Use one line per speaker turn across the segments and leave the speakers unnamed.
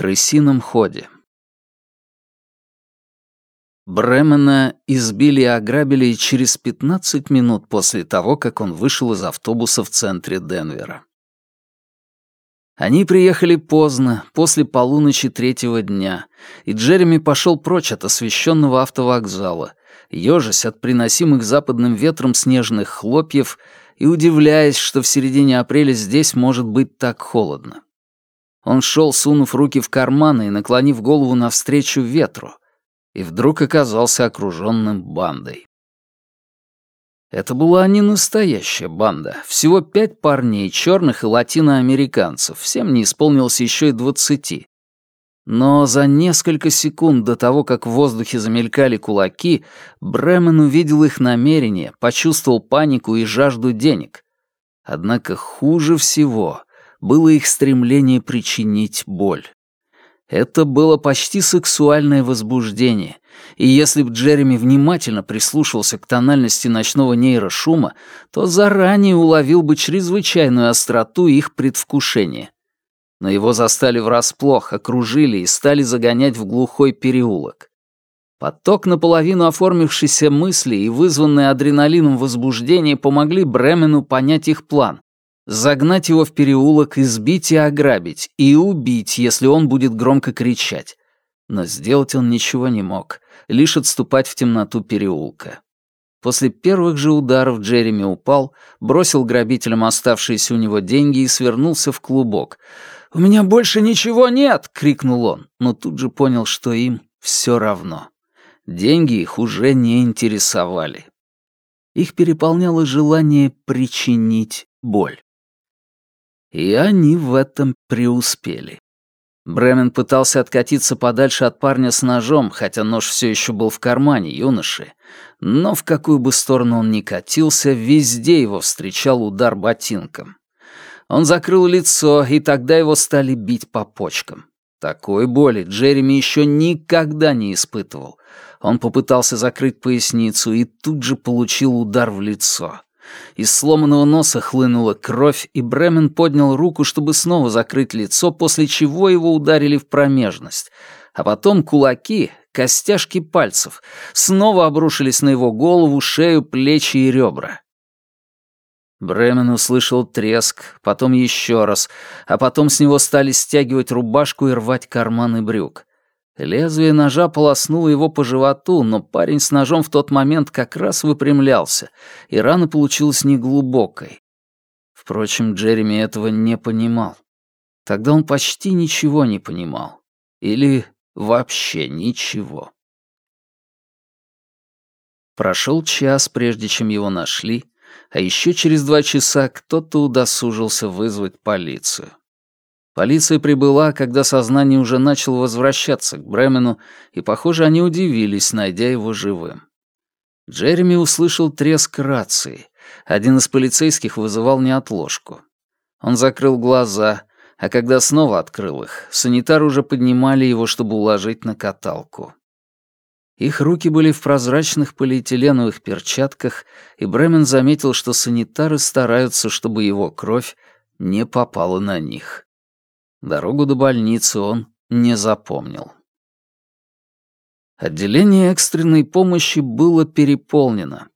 крысином ходе. Бремена избили и ограбили через 15 минут после того, как он вышел из автобуса в центре Денвера. Они приехали поздно, после полуночи третьего дня, и Джереми пошел прочь от освещенного автовокзала, ежась от приносимых западным ветром снежных хлопьев и удивляясь, что в середине апреля здесь может быть так холодно. Он шел, сунув руки в карманы и наклонив голову навстречу ветру, и вдруг оказался окруженным бандой. Это была не настоящая банда. Всего пять парней, черных и латиноамериканцев. Всем не исполнилось еще и двадцати. Но за несколько секунд до того, как в воздухе замелькали кулаки, Бремен увидел их намерение, почувствовал панику и жажду денег. Однако хуже всего было их стремление причинить боль. Это было почти сексуальное возбуждение, и если б Джереми внимательно прислушивался к тональности ночного нейрошума, то заранее уловил бы чрезвычайную остроту их предвкушения. Но его застали врасплох, окружили и стали загонять в глухой переулок. Поток наполовину оформившейся мысли и вызванное адреналином возбуждение помогли Бремену понять их план загнать его в переулок, избить и ограбить, и убить, если он будет громко кричать. Но сделать он ничего не мог, лишь отступать в темноту переулка. После первых же ударов Джереми упал, бросил грабителям оставшиеся у него деньги и свернулся в клубок. «У меня больше ничего нет!» — крикнул он, но тут же понял, что им все равно. Деньги их уже не интересовали. Их переполняло желание причинить боль. И они в этом преуспели. Бремен пытался откатиться подальше от парня с ножом, хотя нож все еще был в кармане юноши. Но в какую бы сторону он ни катился, везде его встречал удар ботинком. Он закрыл лицо, и тогда его стали бить по почкам. Такой боли Джереми еще никогда не испытывал. Он попытался закрыть поясницу и тут же получил удар в лицо. Из сломанного носа хлынула кровь, и Бремен поднял руку, чтобы снова закрыть лицо, после чего его ударили в промежность. А потом кулаки, костяшки пальцев, снова обрушились на его голову, шею, плечи и ребра. Бремен услышал треск, потом еще раз, а потом с него стали стягивать рубашку и рвать карманы брюк. Лезвие ножа полоснуло его по животу, но парень с ножом в тот момент как раз выпрямлялся, и рана получилась неглубокой. Впрочем, Джереми этого не понимал. Тогда он почти ничего не понимал. Или вообще ничего. Прошел час, прежде чем его нашли, а еще через два часа кто-то удосужился вызвать полицию. Полиция прибыла, когда сознание уже начало возвращаться к Бремену, и, похоже, они удивились, найдя его живым. Джереми услышал треск рации. Один из полицейских вызывал неотложку. Он закрыл глаза, а когда снова открыл их, санитары уже поднимали его, чтобы уложить на каталку. Их руки были в прозрачных полиэтиленовых перчатках, и Бремен заметил, что санитары стараются, чтобы его кровь не попала на них. Дорогу до больницы он не запомнил. Отделение экстренной помощи было переполнено.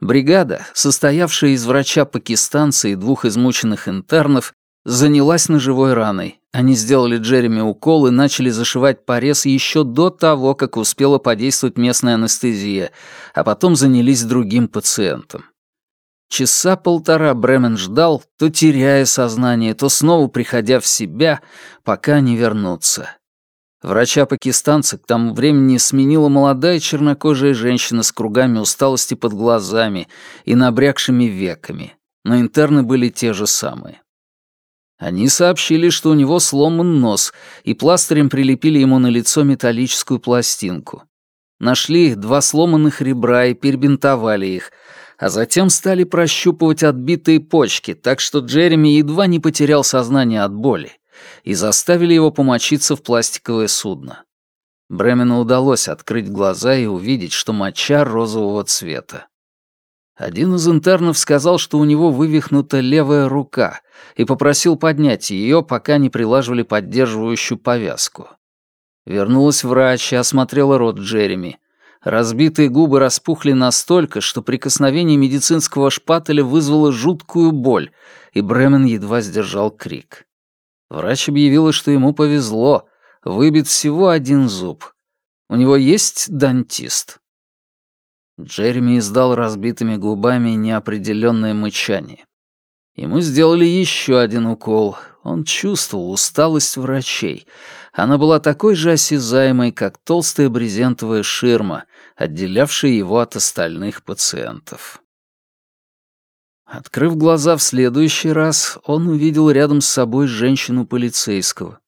Бригада, состоявшая из врача-пакистанца и двух измученных интернов, занялась ножевой раной. Они сделали Джереми укол и начали зашивать порез еще до того, как успела подействовать местная анестезия, а потом занялись другим пациентом. Часа полтора Бремен ждал, то теряя сознание, то снова приходя в себя, пока не вернутся. Врача-пакистанца к тому времени сменила молодая чернокожая женщина с кругами усталости под глазами и набрякшими веками, но интерны были те же самые. Они сообщили, что у него сломан нос, и пластырем прилепили ему на лицо металлическую пластинку. Нашли два сломанных ребра и перебинтовали их, а затем стали прощупывать отбитые почки, так что Джереми едва не потерял сознание от боли, и заставили его помочиться в пластиковое судно. Бремену удалось открыть глаза и увидеть, что моча розового цвета. Один из интернов сказал, что у него вывихнута левая рука, и попросил поднять ее, пока не прилаживали поддерживающую повязку. Вернулась врач и осмотрела рот Джереми. Разбитые губы распухли настолько, что прикосновение медицинского шпателя вызвало жуткую боль, и Бремен едва сдержал крик. Врач объявила, что ему повезло, выбит всего один зуб. У него есть дантист. Джереми издал разбитыми губами неопределенное мычание. Ему сделали еще один укол. Он чувствовал усталость врачей. Она была такой же осязаемой, как толстая брезентовая ширма, отделявшая его от остальных пациентов. Открыв глаза в следующий раз, он увидел рядом с собой женщину полицейского.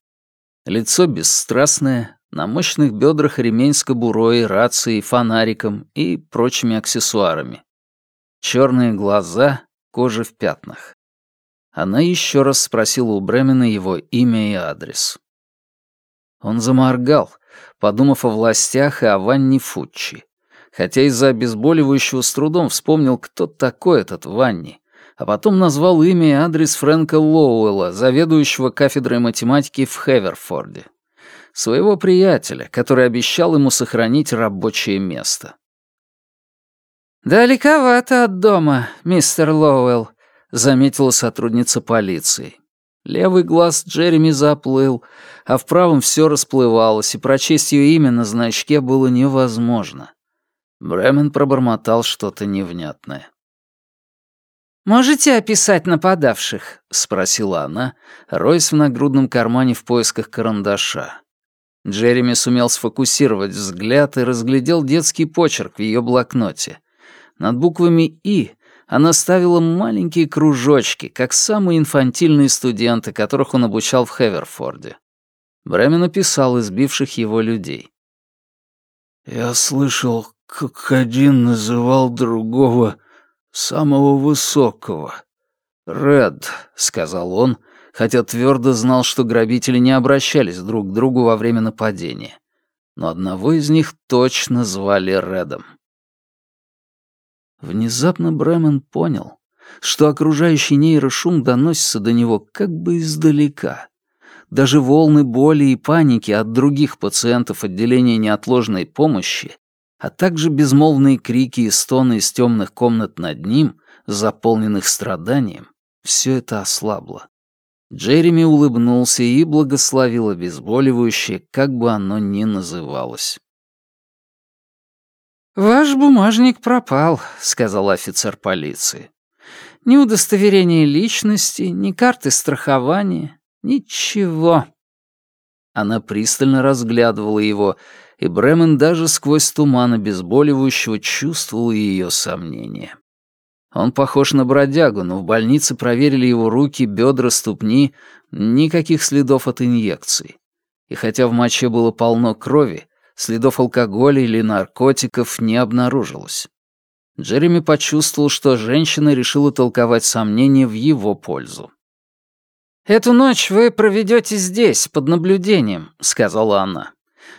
Лицо бесстрастное, на мощных бедрах ремень с кобурой, рацией, фонариком и прочими аксессуарами. Черные глаза, кожа в пятнах. Она еще раз спросила у Бремена его имя и адрес. Он заморгал, подумав о властях и о Ванне Фуччи. Хотя из-за обезболивающего с трудом вспомнил, кто такой этот Ванни, а потом назвал имя и адрес Фрэнка Лоуэлла, заведующего кафедрой математики в Хеверфорде своего приятеля, который обещал ему сохранить рабочее место. «Далековато от дома, мистер Лоуэлл», — заметила сотрудница полиции. Левый глаз Джереми заплыл, а в правом все расплывалось, и прочесть ее имя на значке было невозможно. Бремен пробормотал что-то невнятное. «Можете описать нападавших?» — спросила она, роясь в нагрудном кармане в поисках карандаша. Джереми сумел сфокусировать взгляд и разглядел детский почерк в ее блокноте. Над буквами «И» она ставила маленькие кружочки, как самые инфантильные студенты, которых он обучал в Хеверфорде. Бремен написал избивших его людей. «Я слышал, как один называл другого самого высокого. Ред», — сказал он, — хотя твердо знал, что грабители не обращались друг к другу во время нападения. Но одного из них точно звали Редом. Внезапно Бремен понял, что окружающий нейрошум доносится до него как бы издалека. Даже волны боли и паники от других пациентов отделения неотложной помощи, а также безмолвные крики и стоны из темных комнат над ним, заполненных страданием, все это ослабло. Джереми улыбнулся и благословил обезболивающее, как бы оно ни называлось. «Ваш бумажник пропал», — сказал офицер полиции. «Ни удостоверения личности, ни карты страхования, ничего». Она пристально разглядывала его, и Бремен даже сквозь туман обезболивающего чувствовал ее сомнения. Он похож на бродягу, но в больнице проверили его руки, бедра, ступни, никаких следов от инъекций. И хотя в моче было полно крови, следов алкоголя или наркотиков не обнаружилось. Джереми почувствовал, что женщина решила толковать сомнения в его пользу. «Эту ночь вы проведете здесь, под наблюдением», — сказала она.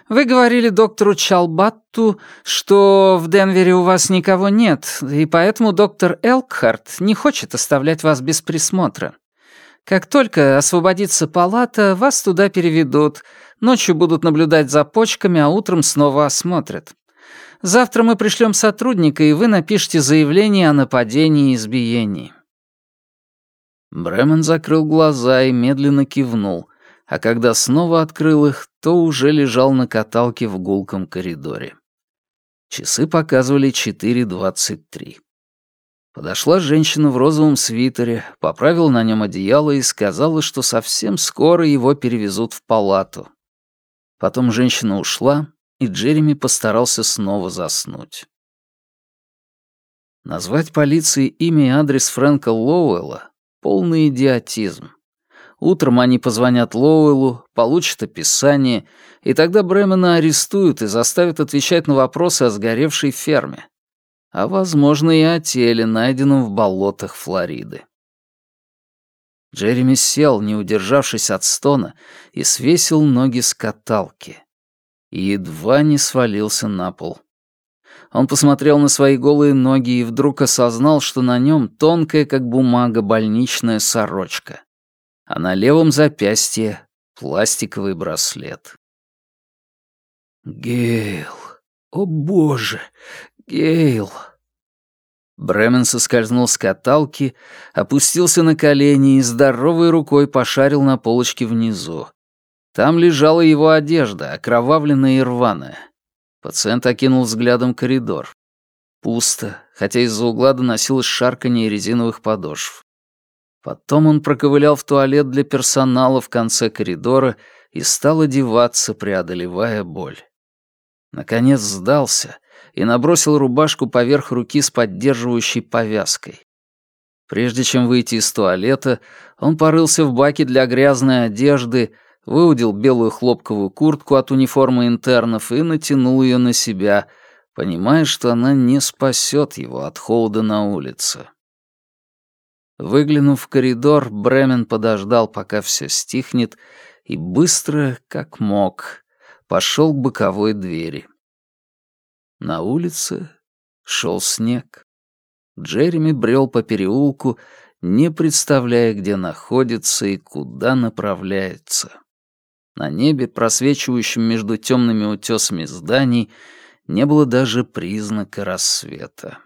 Вы говорили доктору Чалбатту, что в Денвере у вас никого нет, и поэтому доктор Элкхарт не хочет оставлять вас без присмотра. Как только освободится палата, вас туда переведут. Ночью будут наблюдать за почками, а утром снова осмотрят. Завтра мы пришлем сотрудника, и вы напишите заявление о нападении и избиении». Бремен закрыл глаза и медленно кивнул, а когда снова открыл их, то уже лежал на каталке в гулком коридоре. Часы показывали 4.23. Подошла женщина в розовом свитере, поправила на нем одеяло и сказала, что совсем скоро его перевезут в палату. Потом женщина ушла, и Джереми постарался снова заснуть. Назвать полиции имя и адрес Фрэнка Лоуэлла — полный идиотизм. Утром они позвонят Лоуэллу, получат описание, и тогда Бремена арестуют и заставят отвечать на вопросы о сгоревшей ферме. А, возможно, и о теле, найденном в болотах Флориды. Джереми сел, не удержавшись от стона, и свесил ноги с каталки. И едва не свалился на пол. Он посмотрел на свои голые ноги и вдруг осознал, что на нем тонкая, как бумага, больничная сорочка. А на левом запястье пластиковый браслет. «Гейл! О боже! Гейл!» Бремен соскользнул с каталки, опустился на колени и здоровой рукой пошарил на полочке внизу. Там лежала его одежда, окровавленная и рваная. Пациент окинул взглядом коридор. Пусто, хотя из-за угла доносилось шарканье резиновых подошв. Потом он проковылял в туалет для персонала в конце коридора и стал одеваться, преодолевая боль. Наконец сдался и набросил рубашку поверх руки с поддерживающей повязкой. Прежде чем выйти из туалета, он порылся в баке для грязной одежды, выудил белую хлопковую куртку от униформы интернов и натянул ее на себя, понимая, что она не спасет его от холода на улице. Выглянув в коридор, Бремен подождал, пока все стихнет, и быстро, как мог, пошел к боковой двери. На улице шел снег. Джереми брел по переулку, не представляя, где находится и куда направляется. На небе, просвечивающем между темными утесами зданий, не было даже признака рассвета.